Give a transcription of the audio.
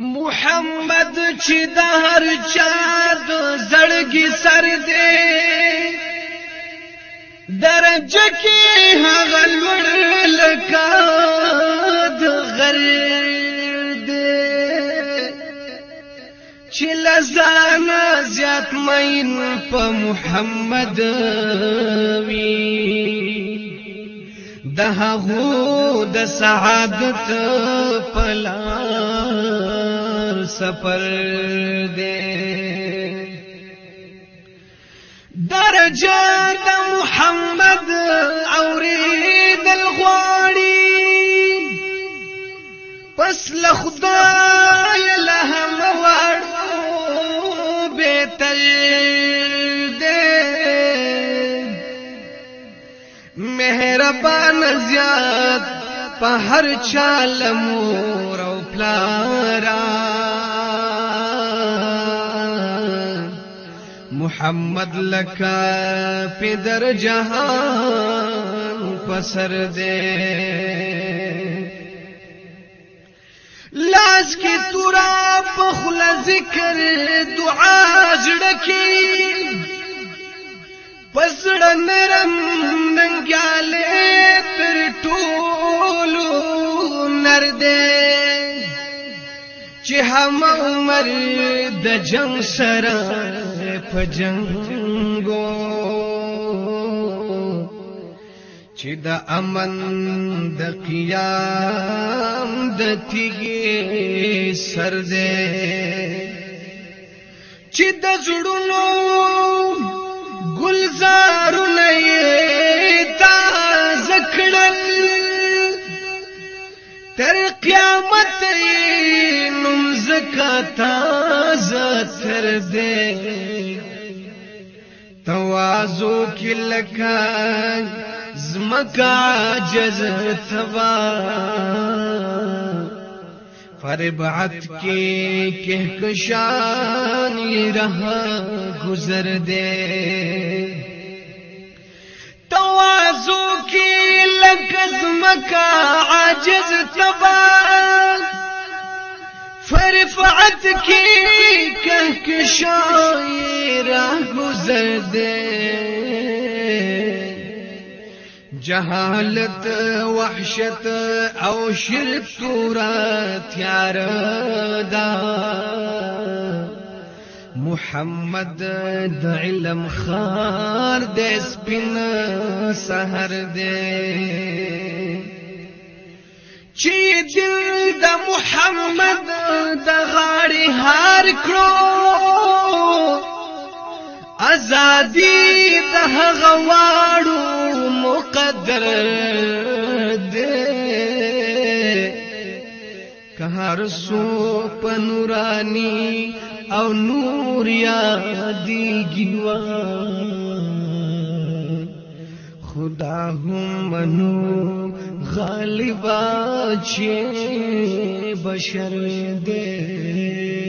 محمد چې د هر چا د زړګي سر دی درجه کې هغه لوړ لکه د غر دی چې لزانا زیات مین په محمد وی دهغو د سعادت پلان سفر دی درجه د محمد اوریدل غواړي پس له خدای له هم وړو بهتر دی مهربان زیات په هر چا لمور او پلاران محمد لکا پدر جهان پسر دے لاس کی تورا پخلا ذکر دعا جڑکی پسڑ نرم ننگیالے پر ٹولو نردے هم عمر د جنگ سره په جنگو چې د امن د قیام د تیګي سر دې چې د زړونو گلزارونه یې تازه کړل تر قیامت یې دے توازو کی زمکا جز پر فربعت کی کہکشانی رہا گزر دے توازو کی کیل زمکا عجز تبا دفعتك راہ گزر دے جہالت وحشت او شرک تورا تیار دا محمد د علم خار دے سپن سہر دے چې دل د محمد د غاړې هار کړو ازادي د هغه واړو مقدر دې که هر سو پنورانی او نور یا دی گنوا خدا هم منور غالبا چه بشر دے